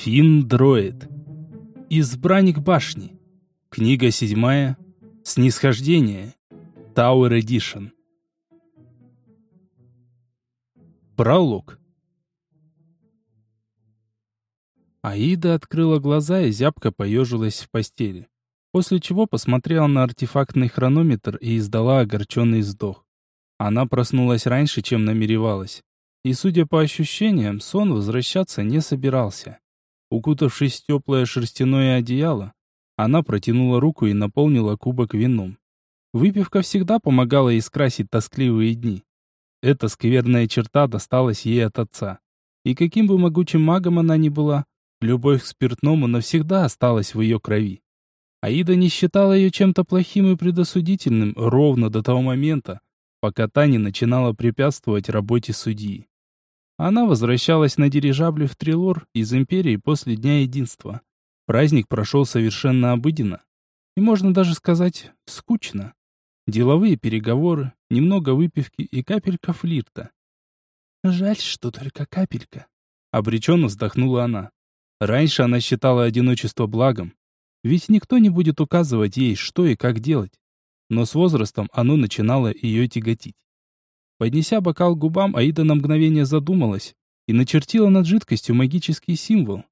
Фин Дроид. Избранник башни. Книга седьмая. Снисхождение. Tower Edition. Пролог. Аида открыла глаза и зябко поежилась в постели. После чего посмотрела на артефактный хронометр и издала огорченный вздох. Она проснулась раньше, чем намеревалась. И, судя по ощущениям, сон возвращаться не собирался. Укутавшись в теплое шерстяное одеяло, она протянула руку и наполнила кубок вином. Выпивка всегда помогала ей скрасить тоскливые дни. Эта скверная черта досталась ей от отца. И каким бы могучим магом она ни была, любовь к спиртному навсегда осталась в ее крови. Аида не считала ее чем-то плохим и предосудительным ровно до того момента, пока та не начинала препятствовать работе судьи. Она возвращалась на дирижабле в Трилор из Империи после Дня Единства. Праздник прошел совершенно обыденно. И можно даже сказать, скучно. Деловые переговоры, немного выпивки и капелька флирта. «Жаль, что только капелька», — обреченно вздохнула она. Раньше она считала одиночество благом, ведь никто не будет указывать ей, что и как делать. Но с возрастом оно начинало ее тяготить. Поднеся бокал к губам, Аида на мгновение задумалась и начертила над жидкостью магический символ.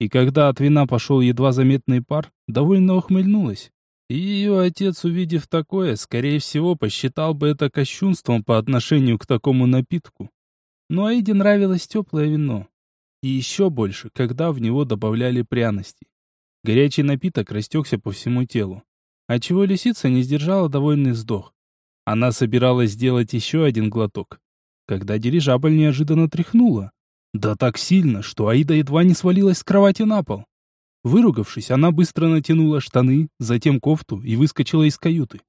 И когда от вина пошел едва заметный пар, довольно ухмыльнулась. И ее отец, увидев такое, скорее всего, посчитал бы это кощунством по отношению к такому напитку. Но Аиде нравилось теплое вино. И еще больше, когда в него добавляли пряности. Горячий напиток растекся по всему телу. Отчего лисица не сдержала довольный вздох. Она собиралась сделать еще один глоток, когда дирижабль неожиданно тряхнула. Да так сильно, что Аида едва не свалилась с кровати на пол. Выругавшись, она быстро натянула штаны, затем кофту и выскочила из каюты.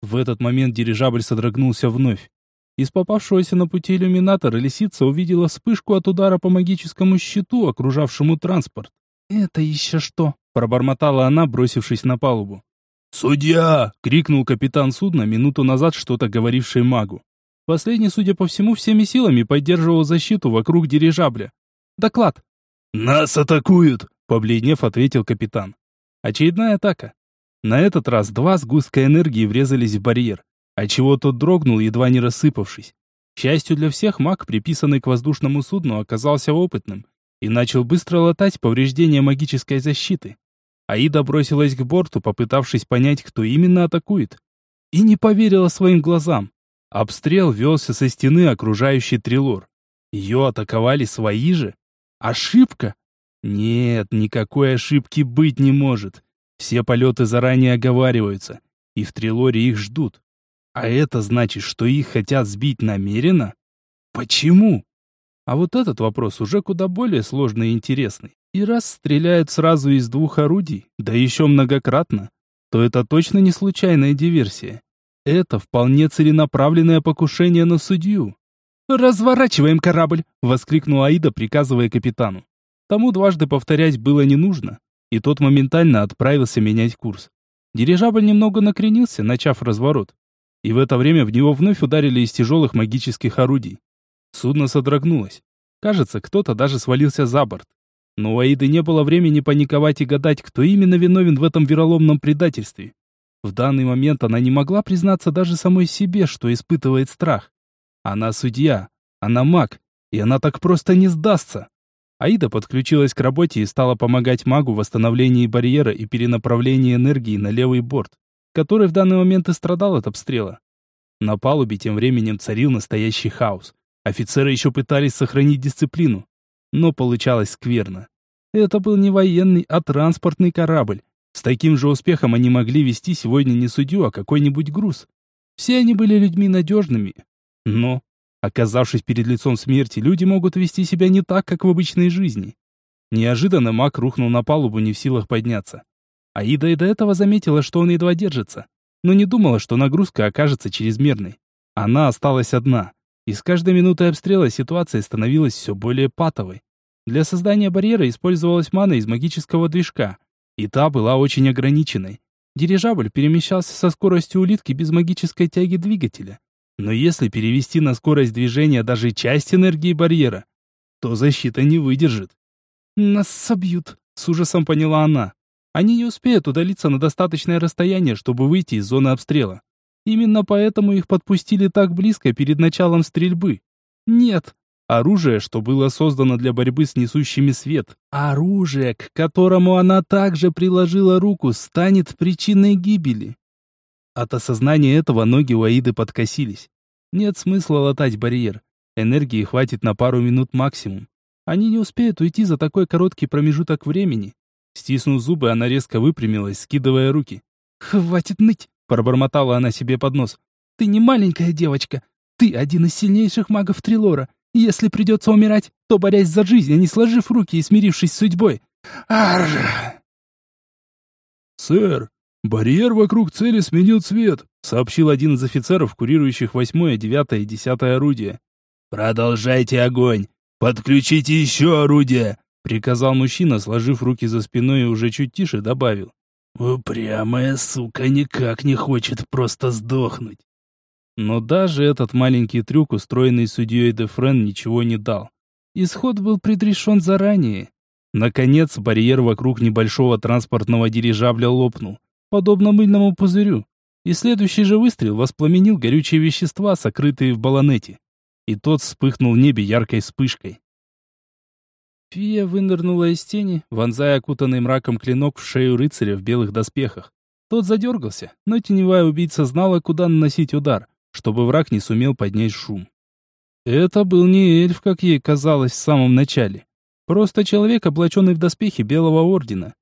В этот момент дирижабль содрогнулся вновь. Из попавшегося на пути иллюминатора лисица увидела вспышку от удара по магическому щиту, окружавшему транспорт. «Это еще что?» – пробормотала она, бросившись на палубу. «Судья!» — крикнул капитан судна, минуту назад что-то говоривший магу. Последний, судя по всему, всеми силами поддерживал защиту вокруг дирижабля. «Доклад!» «Нас атакуют!» — побледнев, ответил капитан. Очередная атака. На этот раз два сгустка энергии врезались в барьер, отчего тот дрогнул, едва не рассыпавшись. К счастью для всех, маг, приписанный к воздушному судну, оказался опытным и начал быстро латать повреждения магической защиты. Аида бросилась к борту, попытавшись понять, кто именно атакует. И не поверила своим глазам. Обстрел велся со стены, окружающей Трилор. Ее атаковали свои же? Ошибка? Нет, никакой ошибки быть не может. Все полеты заранее оговариваются, и в Трилоре их ждут. А это значит, что их хотят сбить намеренно? Почему? А вот этот вопрос уже куда более сложный и интересный. И раз стреляют сразу из двух орудий, да еще многократно, то это точно не случайная диверсия. Это вполне целенаправленное покушение на судью. «Разворачиваем корабль!» — воскликнула Аида, приказывая капитану. Тому дважды повторять было не нужно, и тот моментально отправился менять курс. Дирижабль немного накренился, начав разворот. И в это время в него вновь ударили из тяжелых магических орудий. Судно содрогнулось. Кажется, кто-то даже свалился за борт. Но у Аиды не было времени паниковать и гадать, кто именно виновен в этом вероломном предательстве. В данный момент она не могла признаться даже самой себе, что испытывает страх. Она судья, она маг, и она так просто не сдастся. Аида подключилась к работе и стала помогать магу в восстановлении барьера и перенаправлении энергии на левый борт, который в данный момент и страдал от обстрела. На палубе тем временем царил настоящий хаос. Офицеры еще пытались сохранить дисциплину, но получалось скверно. Это был не военный, а транспортный корабль. С таким же успехом они могли вести сегодня не судью, а какой-нибудь груз. Все они были людьми надежными. Но, оказавшись перед лицом смерти, люди могут вести себя не так, как в обычной жизни. Неожиданно маг рухнул на палубу, не в силах подняться. Аида и до этого заметила, что он едва держится, но не думала, что нагрузка окажется чрезмерной. Она осталась одна. И с каждой минутой обстрела ситуация становилась все более патовой. Для создания барьера использовалась мана из магического движка, и та была очень ограниченной. Дирижабль перемещался со скоростью улитки без магической тяги двигателя. Но если перевести на скорость движения даже часть энергии барьера, то защита не выдержит. «Нас собьют», — с ужасом поняла она. «Они не успеют удалиться на достаточное расстояние, чтобы выйти из зоны обстрела. Именно поэтому их подпустили так близко перед началом стрельбы. Нет, оружие, что было создано для борьбы с несущими свет. Оружие, к которому она также приложила руку, станет причиной гибели. От осознания этого ноги у Аиды подкосились. Нет смысла латать барьер. Энергии хватит на пару минут максимум. Они не успеют уйти за такой короткий промежуток времени. Стиснув зубы, она резко выпрямилась, скидывая руки. «Хватит ныть!» — пробормотала она себе под нос. «Ты не маленькая девочка. Ты один из сильнейших магов Трилора. Если придется умирать, то борясь за жизнь, а не сложив руки и смирившись с судьбой. Арр!» «Сэр, барьер вокруг цели сменил цвет», — сообщил один из офицеров, курирующих восьмое, девятое и десятое орудие. «Продолжайте огонь! «Подключите еще орудие!» — приказал мужчина, сложив руки за спиной и уже чуть тише добавил. «Упрямая сука никак не хочет просто сдохнуть». Но даже этот маленький трюк, устроенный судьей Дефрен, ничего не дал. Исход был предрешен заранее. Наконец, барьер вокруг небольшого транспортного дирижабля лопнул, подобно мыльному пузырю, и следующий же выстрел воспламенил горючие вещества, сокрытые в баллонете и тот вспыхнул в небе яркой вспышкой. Фия вынырнула из тени, вонзая окутанный мраком клинок в шею рыцаря в белых доспехах. Тот задергался, но теневая убийца знала, куда наносить удар, чтобы враг не сумел поднять шум. Это был не эльф, как ей казалось в самом начале. Просто человек, облаченный в доспехи Белого Ордена.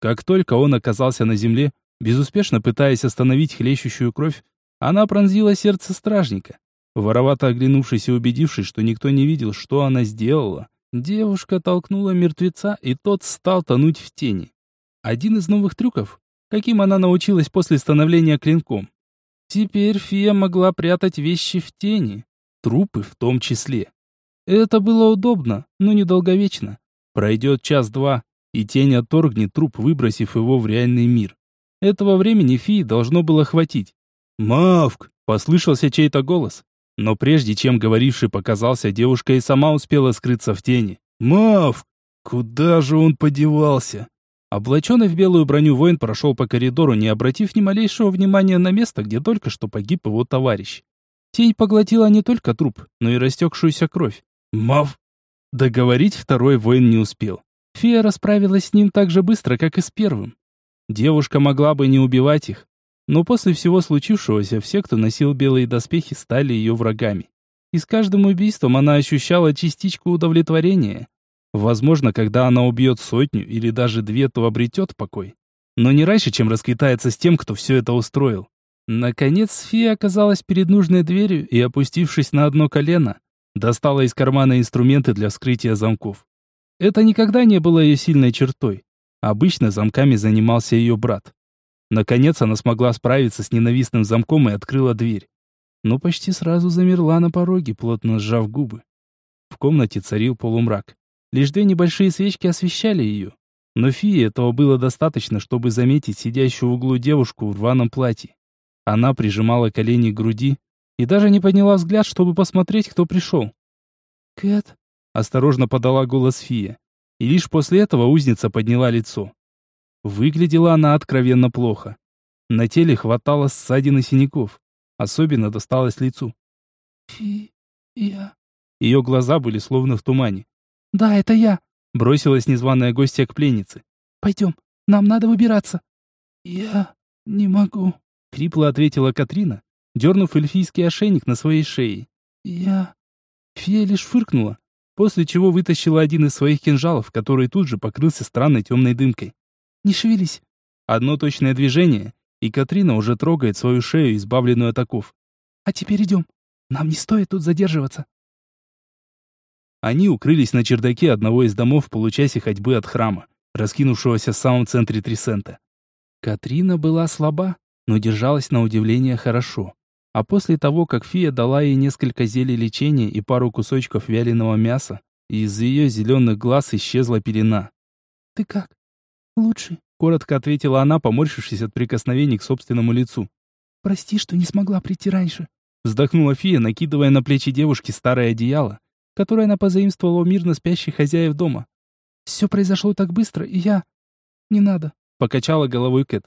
Как только он оказался на земле, безуспешно пытаясь остановить хлещущую кровь, она пронзила сердце стражника. Воровато оглянувшись и убедившись, что никто не видел, что она сделала, девушка толкнула мертвеца, и тот стал тонуть в тени. Один из новых трюков, каким она научилась после становления клинком. Теперь фия могла прятать вещи в тени, трупы в том числе. Это было удобно, но недолговечно. Пройдет час-два, и тень отторгнет труп, выбросив его в реальный мир. Этого времени фии должно было хватить. «Мавк!» — послышался чей-то голос. Но прежде чем говоривший показался, девушка и сама успела скрыться в тени. «Мав! Куда же он подевался?» Облаченный в белую броню воин прошел по коридору, не обратив ни малейшего внимания на место, где только что погиб его товарищ. Тень поглотила не только труп, но и растекшуюся кровь. «Мав!» Договорить второй воин не успел. Фея расправилась с ним так же быстро, как и с первым. Девушка могла бы не убивать их, но после всего случившегося все, кто носил белые доспехи, стали ее врагами. И с каждым убийством она ощущала частичку удовлетворения. Возможно, когда она убьет сотню или даже две, то обретет покой. Но не раньше, чем расквитается с тем, кто все это устроил. Наконец, Фия оказалась перед нужной дверью и, опустившись на одно колено, достала из кармана инструменты для вскрытия замков. Это никогда не было ее сильной чертой. Обычно замками занимался ее брат. Наконец она смогла справиться с ненавистным замком и открыла дверь. Но почти сразу замерла на пороге, плотно сжав губы. В комнате царил полумрак. Лишь две небольшие свечки освещали ее. Но Фии этого было достаточно, чтобы заметить сидящую в углу девушку в рваном платье. Она прижимала колени к груди и даже не подняла взгляд, чтобы посмотреть, кто пришел. «Кэт?» — осторожно подала голос Фия. И лишь после этого узница подняла лицо. Выглядела она откровенно плохо. На теле хватало ссадин и синяков. Особенно досталось лицу. «Фи... я...» Ее глаза были словно в тумане. «Да, это я», — бросилась незваная гостья к пленнице. «Пойдем, нам надо выбираться». «Я не могу», — хрипло ответила Катрина, дернув эльфийский ошейник на своей шее. «Я...» Фея лишь фыркнула, после чего вытащила один из своих кинжалов, который тут же покрылся странной темной дымкой. Не шевелись. Одно точное движение, и Катрина уже трогает свою шею, избавленную от оков. А теперь идем. Нам не стоит тут задерживаться. Они укрылись на чердаке одного из домов в получасе ходьбы от храма, раскинувшегося в самом центре Трисента. Катрина была слаба, но держалась на удивление хорошо. А после того, как Фия дала ей несколько зелий лечения и пару кусочков вяленого мяса, из ее зеленых глаз исчезла пелена. «Ты как?» «Лучше», — коротко ответила она, поморщившись от прикосновений к собственному лицу. «Прости, что не смогла прийти раньше». Вздохнула фия, накидывая на плечи девушки старое одеяло, которое она позаимствовала у мирно спящих хозяев дома. «Все произошло так быстро, и я...» «Не надо», — покачала головой Кэт.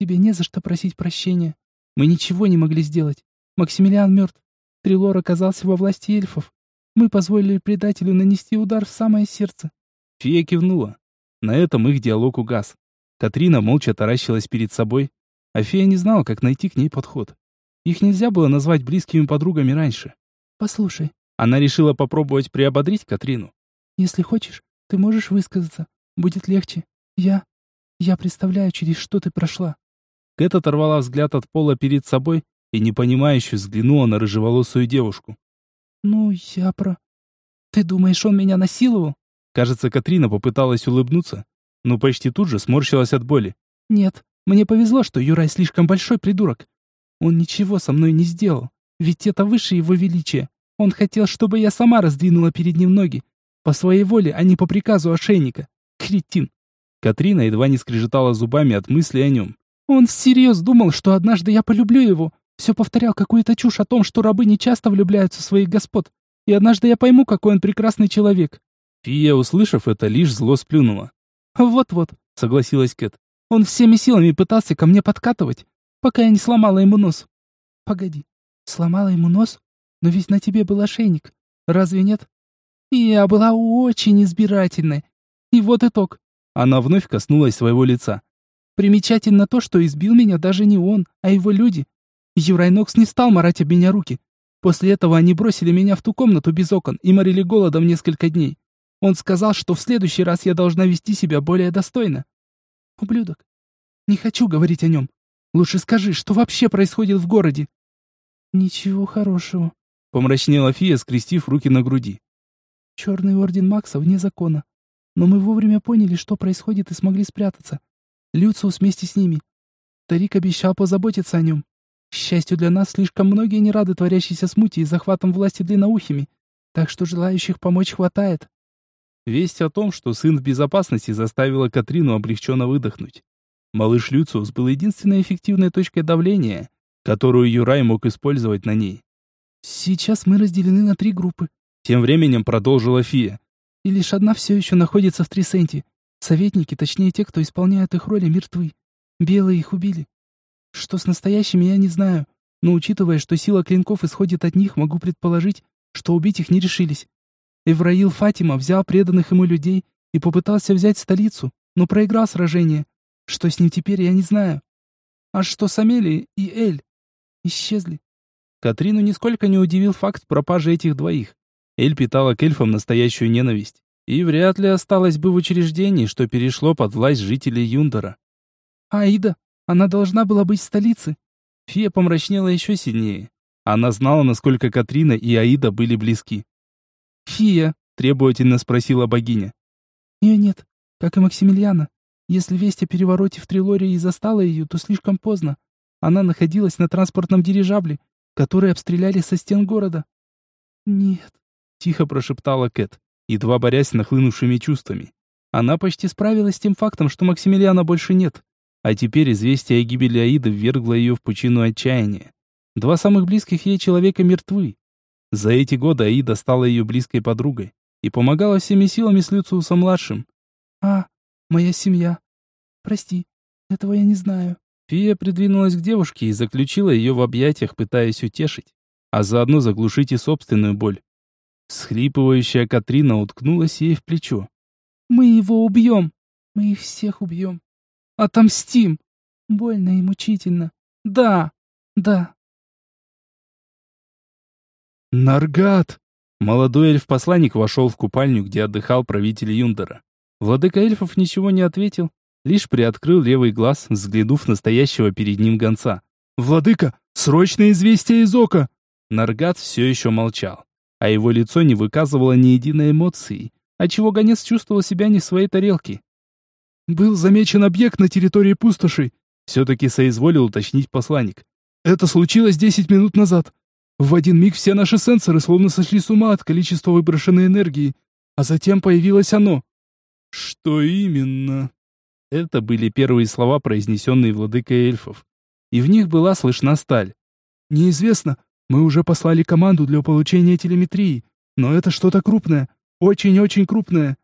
«Тебе не за что просить прощения. Мы ничего не могли сделать. Максимилиан мертв. Трилор оказался во власти эльфов. Мы позволили предателю нанести удар в самое сердце». Фия кивнула. На этом их диалог угас. Катрина молча таращилась перед собой, а фея не знала, как найти к ней подход. Их нельзя было назвать близкими подругами раньше. «Послушай». Она решила попробовать приободрить Катрину. «Если хочешь, ты можешь высказаться. Будет легче. Я... Я представляю, через что ты прошла». Кэт оторвала взгляд от пола перед собой и непонимающе взглянула на рыжеволосую девушку. «Ну, я про... Ты думаешь, он меня насиловал?» Кажется, Катрина попыталась улыбнуться, но почти тут же сморщилась от боли. «Нет, мне повезло, что Юрай слишком большой придурок. Он ничего со мной не сделал, ведь это выше его величия. Он хотел, чтобы я сама раздвинула перед ним ноги. По своей воле, а не по приказу ошейника. Кретин. Катрина едва не скрежетала зубами от мысли о нем. Он всерьез думал, что однажды я полюблю его. Все повторял какую-то чушь о том, что рабы не часто влюбляются в своих господ. И однажды я пойму, какой он прекрасный человек. Фия, услышав это, лишь зло сплюнула. «Вот-вот», — согласилась Кэт. «Он всеми силами пытался ко мне подкатывать, пока я не сломала ему нос». «Погоди, сломала ему нос? Но ведь на тебе был ошейник. Разве нет?» «Я была очень избирательной. И вот итог». Она вновь коснулась своего лица. «Примечательно то, что избил меня даже не он, а его люди. Юрай Нокс не стал марать об меня руки. После этого они бросили меня в ту комнату без окон и морили голодом несколько дней. Он сказал, что в следующий раз я должна вести себя более достойно. Ублюдок. Не хочу говорить о нем. Лучше скажи, что вообще происходит в городе? Ничего хорошего. Помрачнела Фия, скрестив руки на груди. Черный орден Макса вне закона. Но мы вовремя поняли, что происходит, и смогли спрятаться. Люциус вместе с ними. Тарик обещал позаботиться о нем. К счастью для нас, слишком многие не рады творящейся смуте и захватом власти длинноухими, так что желающих помочь хватает. Весть о том, что сын в безопасности, заставила Катрину облегченно выдохнуть. Малыш Люциус был единственной эффективной точкой давления, которую Юрай мог использовать на ней. «Сейчас мы разделены на три группы», — тем временем продолжила Фия. «И лишь одна все еще находится в Трисенте. Советники, точнее те, кто исполняет их роли, мертвы. Белые их убили. Что с настоящими, я не знаю, но учитывая, что сила клинков исходит от них, могу предположить, что убить их не решились. Эвраил Фатима взял преданных ему людей и попытался взять столицу, но проиграл сражение. Что с ним теперь, я не знаю. А что с Амелией и Эль? Исчезли. Катрину нисколько не удивил факт пропажи этих двоих. Эль питала к эльфам настоящую ненависть. И вряд ли осталась бы в учреждении, что перешло под власть жителей Юндора. Аида, она должна была быть в столице. Фия помрачнела еще сильнее. Она знала, насколько Катрина и Аида были близки. «Фия?» — требовательно спросила богиня. «Ее нет, как и Максимилиана. Если весть о перевороте в Трилории и застала ее, то слишком поздно. Она находилась на транспортном дирижабле, который обстреляли со стен города». «Нет», — тихо прошептала Кэт, едва борясь с нахлынувшими чувствами. Она почти справилась с тем фактом, что Максимилиана больше нет. А теперь известие о гибели Аиды ввергло ее в пучину отчаяния. Два самых близких ей человека мертвы, за эти годы Аида стала ее близкой подругой и помогала всеми силами с Люциусом-младшим. «А, моя семья. Прости, этого я не знаю». Фия придвинулась к девушке и заключила ее в объятиях, пытаясь утешить, а заодно заглушить и собственную боль. Схлипывающая Катрина уткнулась ей в плечо. «Мы его убьем! Мы их всех убьем! Отомстим! Больно и мучительно! Да! Да!» «Наргат!» Молодой эльф-посланник вошел в купальню, где отдыхал правитель Юндера. Владыка эльфов ничего не ответил, лишь приоткрыл левый глаз, взглянув настоящего перед ним гонца. «Владыка, срочное известие из ока!» Наргат все еще молчал, а его лицо не выказывало ни единой эмоции, отчего гонец чувствовал себя не в своей тарелке. «Был замечен объект на территории пустоши», все-таки соизволил уточнить посланник. «Это случилось десять минут назад. В один миг все наши сенсоры словно сошли с ума от количества выброшенной энергии, а затем появилось оно. Что именно? Это были первые слова, произнесенные владыкой эльфов. И в них была слышна сталь. Неизвестно, Мы уже послали команду для получения телеметрии, но это что-то крупное, очень-очень крупное.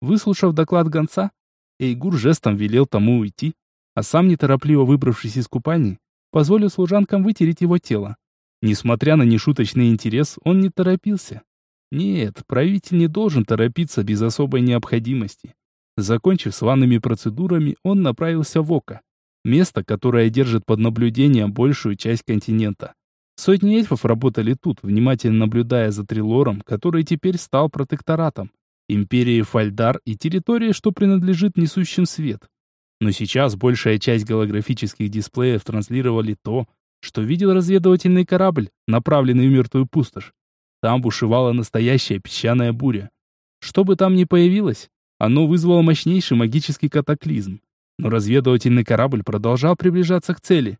Выслушав доклад гонца, Эйгур жестом велел тому уйти, а сам, неторопливо выбравшись из купаний, позволил служанкам вытереть его тело. Несмотря на нешуточный интерес, он не торопился. Нет, правитель не должен торопиться без особой необходимости. Закончив с ванными процедурами, он направился в Око, место, которое держит под наблюдением большую часть континента. Сотни эльфов работали тут, внимательно наблюдая за Трилором, который теперь стал протекторатом, империей Фальдар и территорией, что принадлежит несущим свет. Но сейчас большая часть голографических дисплеев транслировали то, что видел разведывательный корабль, направленный в мертвую пустошь. Там бушевала настоящая песчаная буря. Что бы там ни появилось, оно вызвало мощнейший магический катаклизм. Но разведывательный корабль продолжал приближаться к цели.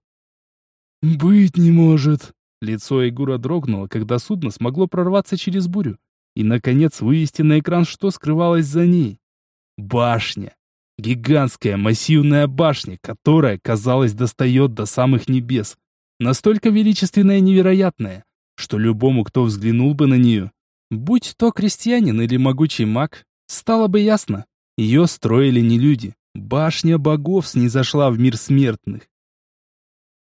«Быть не может!» Лицо Егора дрогнуло, когда судно смогло прорваться через бурю и, наконец, вывести на экран, что скрывалось за ней. Башня. Гигантская массивная башня, которая, казалось, достает до самых небес. Настолько величественная и невероятная, что любому, кто взглянул бы на нее, будь то крестьянин или могучий маг, стало бы ясно. Ее строили не люди. Башня богов снизошла в мир смертных.